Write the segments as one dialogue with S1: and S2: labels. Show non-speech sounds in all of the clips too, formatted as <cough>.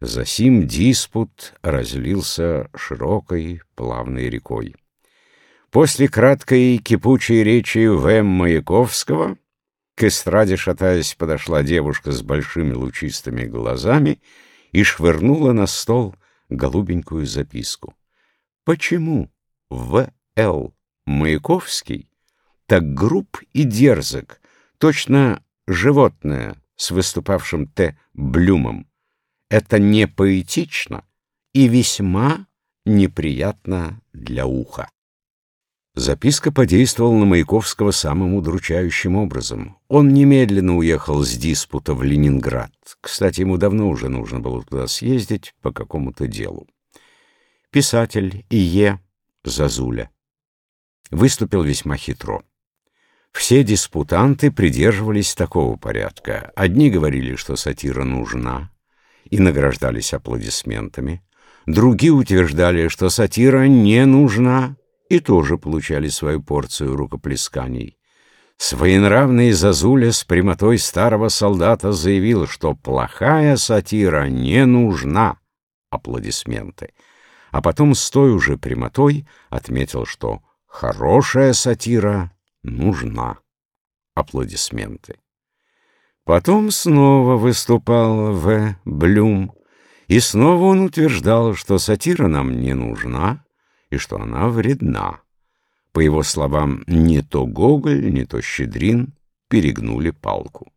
S1: Засим диспут разлился широкой плавной рекой. После краткой кипучей речи В. Маяковского к эстраде, шатаясь, подошла девушка с большими лучистыми глазами и швырнула на стол голубенькую записку. Почему В. Л. Маяковский так груб и дерзок, точно животное с выступавшим Т. Блюмом? Это не поэтично и весьма неприятно для уха. Записка подействовала на Маяковского самым удручающим образом. Он немедленно уехал с диспута в Ленинград. Кстати, ему давно уже нужно было туда съездить по какому-то делу. Писатель И.Е. Зазуля выступил весьма хитро. Все диспутанты придерживались такого порядка. Одни говорили, что сатира нужна, и награждались аплодисментами. Другие утверждали, что сатира не нужна, и тоже получали свою порцию рукоплесканий. Своенравный Зазуля с прямотой старого солдата заявил, что плохая сатира не нужна. Аплодисменты. А потом с той уже прямотой отметил, что хорошая сатира нужна. Аплодисменты. Потом снова выступал В. Блюм, и снова он утверждал, что сатира нам не нужна и что она вредна. По его словам, не то Гоголь, не то Щедрин перегнули палку.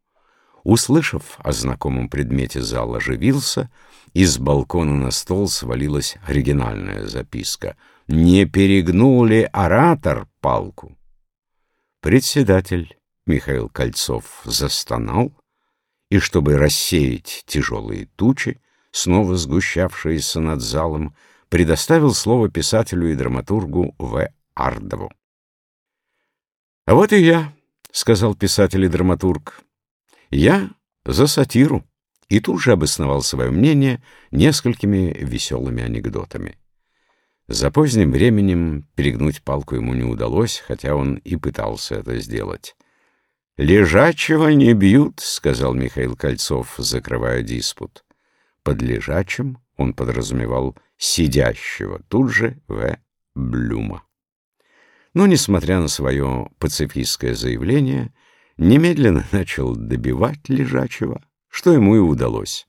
S1: Услышав о знакомом предмете, зал оживился, и с балкона на стол свалилась оригинальная записка. «Не перегнул ли оратор палку?» Председатель Михаил Кольцов застонал, и, чтобы рассеять тяжелые тучи, снова сгущавшиеся над залом, предоставил слово писателю и драматургу В. Ардову. «А вот и я», — сказал писатель и драматург, — «я за сатиру» и тут же обосновал свое мнение несколькими веселыми анекдотами. За поздним временем перегнуть палку ему не удалось, хотя он и пытался это сделать. «Лежачего не бьют», — сказал Михаил Кольцов, закрывая диспут. Под лежачим он подразумевал сидящего, тут же В. Блюма. Но, несмотря на свое пацифистское заявление, немедленно <laughs> начал добивать лежачего, что ему и удалось.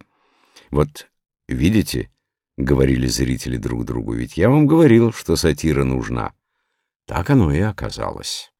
S1: Вот видите, — говорили зрители друг другу, — ведь я вам говорил, что сатира нужна. Так оно и оказалось.